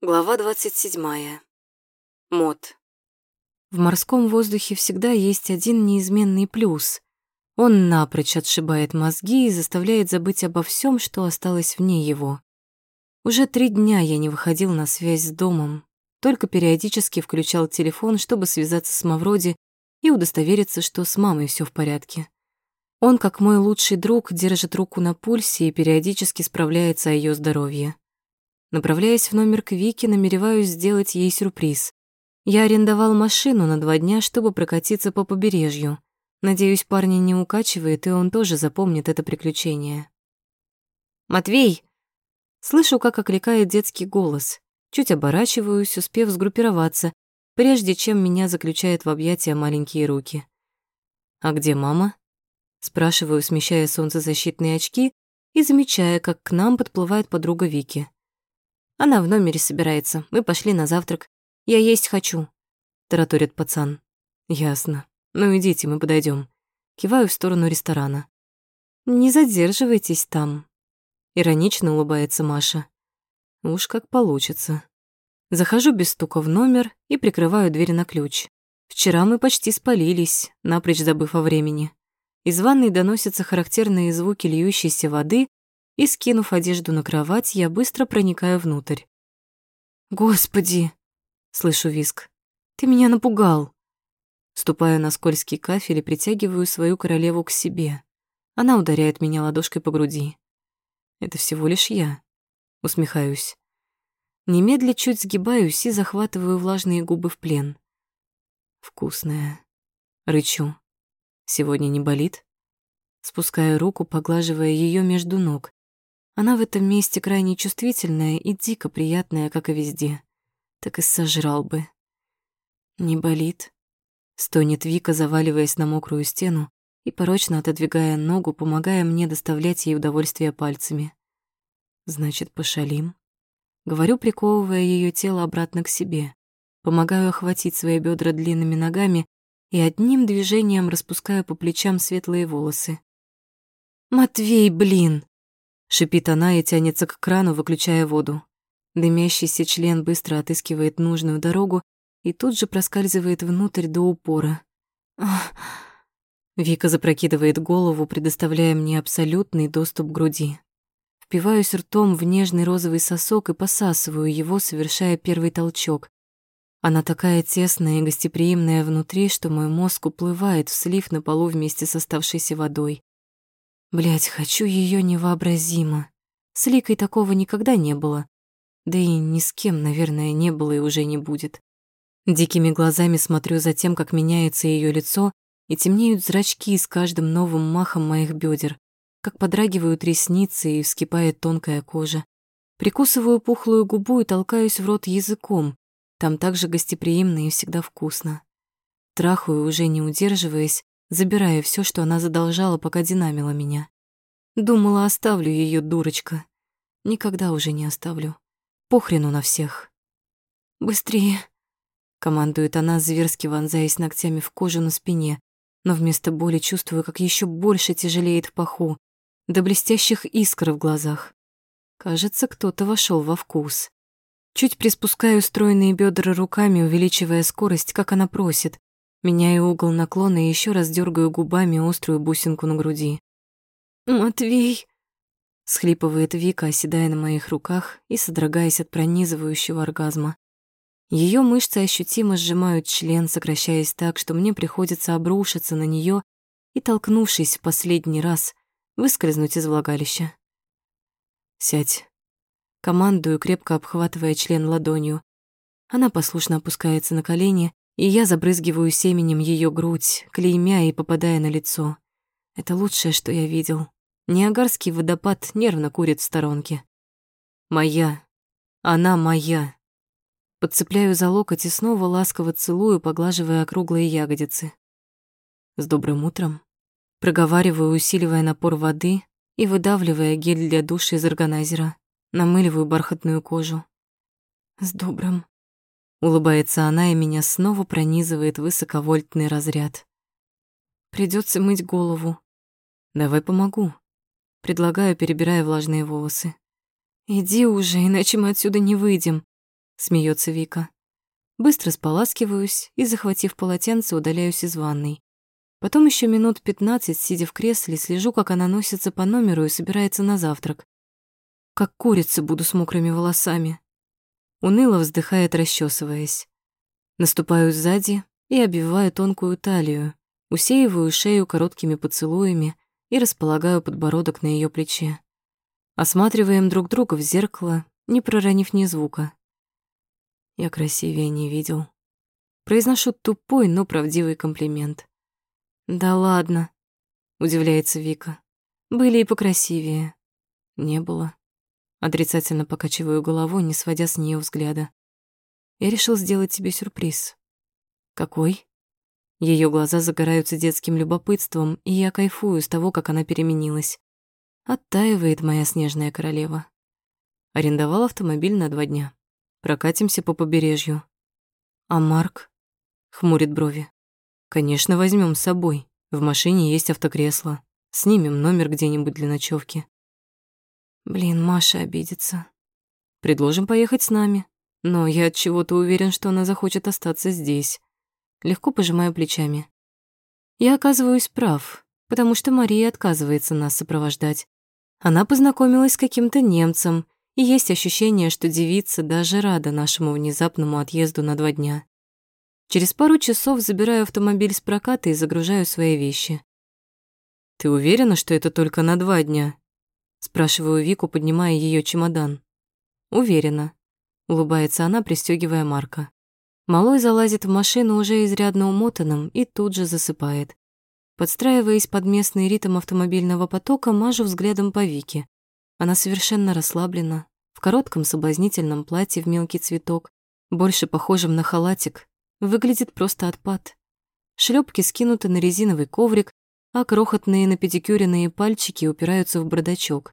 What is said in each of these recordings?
Глава 27. Мод. В морском воздухе всегда есть один неизменный плюс. Он напрочь отшибает мозги и заставляет забыть обо всем, что осталось вне его. Уже три дня я не выходил на связь с домом, только периодически включал телефон, чтобы связаться с Мавроди и удостовериться, что с мамой все в порядке. Он, как мой лучший друг, держит руку на пульсе и периодически справляется о ее здоровье. Направляясь в номер к Вике, намереваюсь сделать ей сюрприз. Я арендовал машину на два дня, чтобы прокатиться по побережью. Надеюсь, парня не укачивает, и он тоже запомнит это приключение. «Матвей!» Слышу, как окликает детский голос. Чуть оборачиваюсь, успев сгруппироваться, прежде чем меня заключают в объятия маленькие руки. «А где мама?» Спрашиваю, смещая солнцезащитные очки и замечая, как к нам подплывает подруга Вики. Она в номере собирается. Мы пошли на завтрак. Я есть хочу», — тараторит пацан. «Ясно. Ну идите, мы подойдем. Киваю в сторону ресторана. «Не задерживайтесь там», — иронично улыбается Маша. «Уж как получится». Захожу без стука в номер и прикрываю дверь на ключ. Вчера мы почти спалились, напрочь забыв о времени. Из ванной доносятся характерные звуки льющейся воды и, скинув одежду на кровать, я быстро проникаю внутрь. «Господи!» — слышу виск. «Ты меня напугал!» Ступаю на скользкий кафель и притягиваю свою королеву к себе. Она ударяет меня ладошкой по груди. «Это всего лишь я», — усмехаюсь. Немедля чуть сгибаюсь и захватываю влажные губы в плен. Вкусная. Рычу. Сегодня не болит? Спускаю руку, поглаживая ее между ног. Она в этом месте крайне чувствительная и дико приятная, как и везде. Так и сожрал бы. Не болит. Стонет Вика, заваливаясь на мокрую стену и порочно отодвигая ногу, помогая мне доставлять ей удовольствие пальцами. Значит, пошалим. Говорю, приковывая ее тело обратно к себе. Помогаю охватить свои бедра длинными ногами и одним движением распускаю по плечам светлые волосы. «Матвей, блин!» Шипит она и тянется к крану, выключая воду. Дымящийся член быстро отыскивает нужную дорогу и тут же проскальзывает внутрь до упора. Вика запрокидывает голову, предоставляя мне абсолютный доступ к груди. Впиваюсь ртом в нежный розовый сосок и посасываю его, совершая первый толчок. Она такая тесная и гостеприимная внутри, что мой мозг уплывает в слив на полу вместе с оставшейся водой. Блять, хочу ее невообразимо. С Ликой такого никогда не было. Да и ни с кем, наверное, не было и уже не будет. Дикими глазами смотрю за тем, как меняется ее лицо, и темнеют зрачки с каждым новым махом моих бедер, как подрагивают ресницы и вскипает тонкая кожа. Прикусываю пухлую губу и толкаюсь в рот языком. Там также гостеприимно и всегда вкусно. Трахаю, уже не удерживаясь, забирая все, что она задолжала, пока динамила меня. Думала, оставлю ее, дурочка. Никогда уже не оставлю. Похрену на всех. «Быстрее!» — командует она, зверски вонзаясь ногтями в кожу на спине, но вместо боли чувствую, как еще больше тяжелеет в паху, до блестящих искр в глазах. Кажется, кто-то вошел во вкус. Чуть приспускаю стройные бедра руками, увеличивая скорость, как она просит, Меняю угол наклона и еще раз дергаю губами острую бусинку на груди. «Матвей!» — схлипывает Вика, оседая на моих руках и содрогаясь от пронизывающего оргазма. Ее мышцы ощутимо сжимают член, сокращаясь так, что мне приходится обрушиться на нее и, толкнувшись в последний раз, выскользнуть из влагалища. «Сядь». Командую, крепко обхватывая член ладонью. Она послушно опускается на колени, и я забрызгиваю семенем ее грудь, клеймя и попадая на лицо. Это лучшее, что я видел. Ниагарский водопад нервно курит в сторонке. Моя. Она моя. Подцепляю за локоть и снова ласково целую, поглаживая округлые ягодицы. С добрым утром. Проговариваю, усиливая напор воды и выдавливая гель для душа из органайзера. Намыливаю бархатную кожу. С добрым. Улыбается она, и меня снова пронизывает высоковольтный разряд. Придется мыть голову. Давай помогу. Предлагаю, перебирая влажные волосы. Иди уже, иначе мы отсюда не выйдем. смеется Вика. Быстро споласкиваюсь и, захватив полотенце, удаляюсь из ванной. Потом еще минут пятнадцать, сидя в кресле, слежу, как она носится по номеру и собирается на завтрак. Как курица буду с мокрыми волосами. Уныло вздыхает, расчесываясь. Наступаю сзади и обвиваю тонкую талию, усеиваю шею короткими поцелуями и располагаю подбородок на ее плече. Осматриваем друг друга в зеркало, не проронив ни звука. Я красивее не видел. Произношу тупой, но правдивый комплимент. «Да ладно», — удивляется Вика. «Были и покрасивее». «Не было». Отрицательно покачиваю головой, не сводя с нее взгляда. «Я решил сделать тебе сюрприз». «Какой?» Ее глаза загораются детским любопытством, и я кайфую с того, как она переменилась. Оттаивает моя снежная королева. Арендовал автомобиль на два дня. Прокатимся по побережью. А Марк? Хмурит брови. Конечно, возьмем с собой. В машине есть автокресло. Снимем номер где-нибудь для ночевки. Блин, Маша обидится. Предложим поехать с нами. Но я от чего-то уверен, что она захочет остаться здесь. Легко пожимаю плечами. Я оказываюсь прав, потому что Мария отказывается нас сопровождать. Она познакомилась с каким-то немцем, и есть ощущение, что девица даже рада нашему внезапному отъезду на два дня. Через пару часов забираю автомобиль с проката и загружаю свои вещи. «Ты уверена, что это только на два дня?» Спрашиваю Вику, поднимая ее чемодан. «Уверена», — улыбается она, пристегивая Марка. Малой залазит в машину уже изрядно умотанным и тут же засыпает. Подстраиваясь под местный ритм автомобильного потока, мажу взглядом по Вике. Она совершенно расслаблена, в коротком соблазнительном платье в мелкий цветок, больше похожем на халатик, Выглядит просто отпад. Шлепки скинуты на резиновый коврик, а крохотные напедикюренные пальчики упираются в бардачок.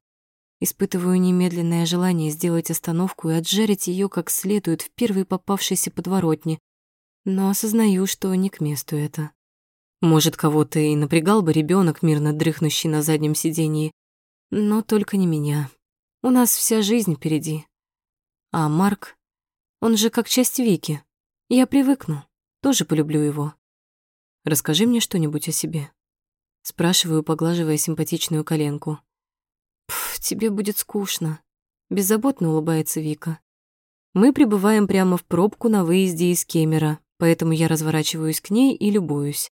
Испытываю немедленное желание сделать остановку и отжарить ее как следует в первой попавшейся подворотне, но осознаю, что не к месту это. Может, кого-то и напрягал бы ребенок, мирно дрыхнущий на заднем сиденье, но только не меня. У нас вся жизнь впереди. А Марк, он же как часть Вики. Я привыкну, тоже полюблю его. Расскажи мне что-нибудь о себе. Спрашиваю, поглаживая симпатичную коленку. Тебе будет скучно. Беззаботно улыбается Вика. Мы прибываем прямо в пробку на выезде из Кемера, поэтому я разворачиваюсь к ней и любуюсь.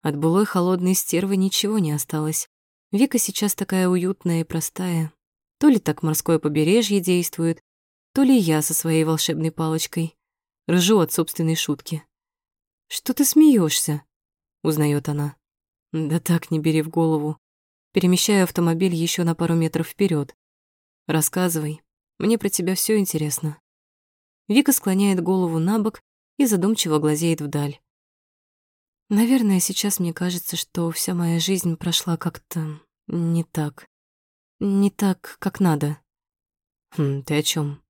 От былой холодной стервы ничего не осталось. Вика сейчас такая уютная и простая. То ли так морское побережье действует, то ли я со своей волшебной палочкой. Ржу от собственной шутки. «Что ты смеешься? узнает она. «Да так, не бери в голову. Перемещаю автомобиль еще на пару метров вперед. Рассказывай. Мне про тебя все интересно». Вика склоняет голову на бок и задумчиво глазеет вдаль. Наверное, сейчас мне кажется, что вся моя жизнь прошла как-то не так. Не так, как надо. Хм, ты о чем?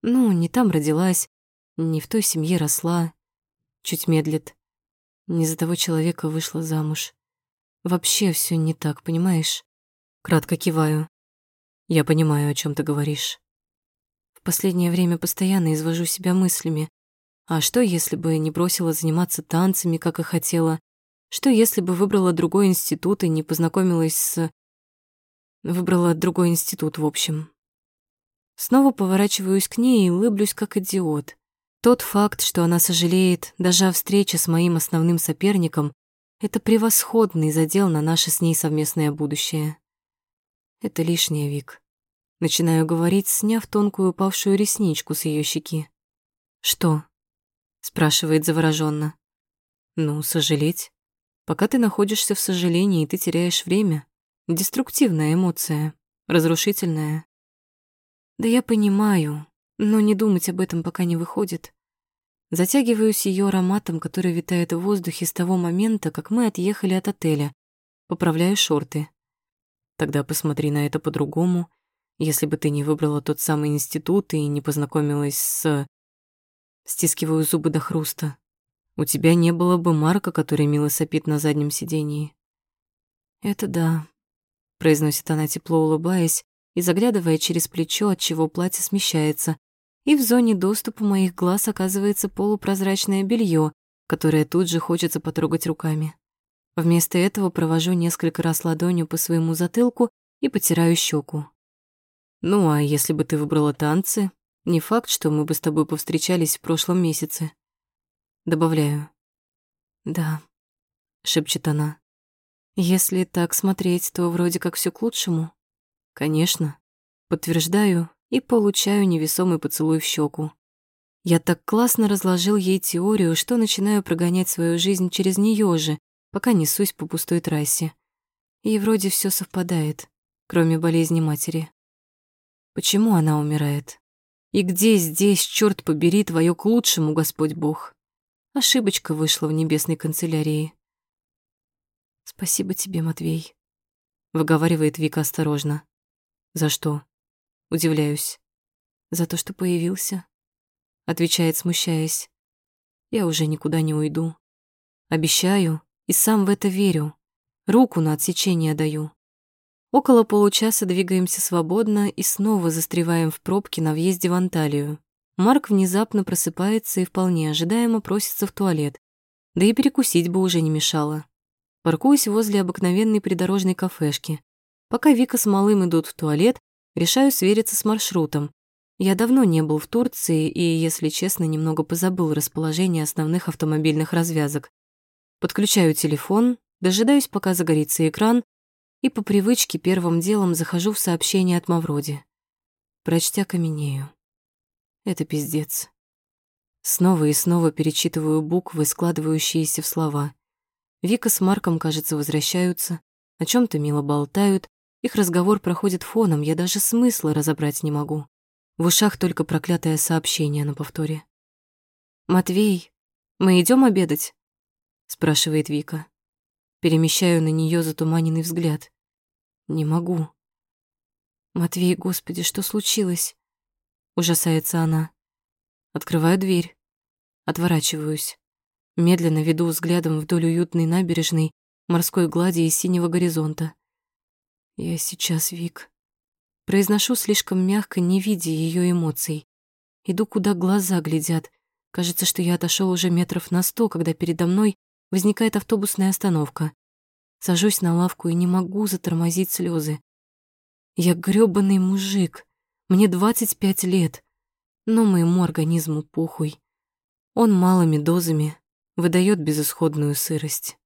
Ну, не там родилась, не в той семье росла. Чуть медлит. Не за того человека вышла замуж. Вообще все не так, понимаешь? Кратко киваю. Я понимаю, о чем ты говоришь. В последнее время постоянно извожу себя мыслями. А что, если бы не бросила заниматься танцами, как и хотела? Что, если бы выбрала другой институт и не познакомилась с... Выбрала другой институт, в общем. Снова поворачиваюсь к ней и улыблюсь, как идиот. Тот факт, что она сожалеет даже о встрече с моим основным соперником, это превосходный задел на наше с ней совместное будущее. Это лишнее, Вик. Начинаю говорить, сняв тонкую упавшую ресничку с ее щеки. «Что?» — спрашивает завороженно. «Ну, сожалеть. Пока ты находишься в сожалении, ты теряешь время. Деструктивная эмоция, разрушительная». «Да я понимаю, но не думать об этом пока не выходит. Затягиваюсь ее ароматом, который витает в воздухе с того момента, как мы отъехали от отеля. Поправляю шорты. Тогда посмотри на это по-другому. Если бы ты не выбрала тот самый институт и не познакомилась с... Стискиваю зубы до хруста. У тебя не было бы Марка, который мило сопит на заднем сидении. Это да, произносит она тепло улыбаясь и заглядывая через плечо, от чего платье смещается, и в зоне доступа моих глаз оказывается полупрозрачное белье, которое тут же хочется потрогать руками. Вместо этого провожу несколько раз ладонью по своему затылку и потираю щеку. «Ну, а если бы ты выбрала танцы, не факт, что мы бы с тобой повстречались в прошлом месяце». Добавляю. «Да», — шепчет она. «Если так смотреть, то вроде как все к лучшему». «Конечно». Подтверждаю и получаю невесомый поцелуй в щеку. Я так классно разложил ей теорию, что начинаю прогонять свою жизнь через нее же, пока несусь по пустой трассе. И вроде все совпадает, кроме болезни матери. Почему она умирает? И где здесь, черт побери, твое к лучшему, Господь Бог? Ошибочка вышла в небесной канцелярии. Спасибо тебе, Матвей, выговаривает Вика осторожно. За что? Удивляюсь. За то, что появился. Отвечает, смущаясь. Я уже никуда не уйду. Обещаю и сам в это верю. Руку на отсечение даю. Около получаса двигаемся свободно и снова застреваем в пробке на въезде в Анталию. Марк внезапно просыпается и вполне ожидаемо просится в туалет. Да и перекусить бы уже не мешало. Паркуюсь возле обыкновенной придорожной кафешки. Пока Вика с малым идут в туалет, Решаю свериться с маршрутом. Я давно не был в Турции и, если честно, немного позабыл расположение основных автомобильных развязок. Подключаю телефон, дожидаюсь, пока загорится экран, и по привычке первым делом захожу в сообщение от Мавроди. Прочтя каменею. Это пиздец. Снова и снова перечитываю буквы, складывающиеся в слова. Вика с Марком, кажется, возвращаются, о чем то мило болтают, их разговор проходит фоном, я даже смысла разобрать не могу. В ушах только проклятое сообщение на повторе. «Матвей, мы идем обедать?» спрашивает Вика. Перемещаю на нее затуманенный взгляд. Не могу. «Матвей, господи, что случилось?» Ужасается она. Открываю дверь. Отворачиваюсь. Медленно веду взглядом вдоль уютной набережной, морской глади и синего горизонта. Я сейчас, Вик. Произношу слишком мягко, не видя ее эмоций. Иду, куда глаза глядят. Кажется, что я отошел уже метров на сто, когда передо мной возникает автобусная остановка. Сажусь на лавку и не могу затормозить слезы. Я грёбаный мужик. Мне 25 лет. Но моему организму похуй. Он малыми дозами выдает безысходную сырость.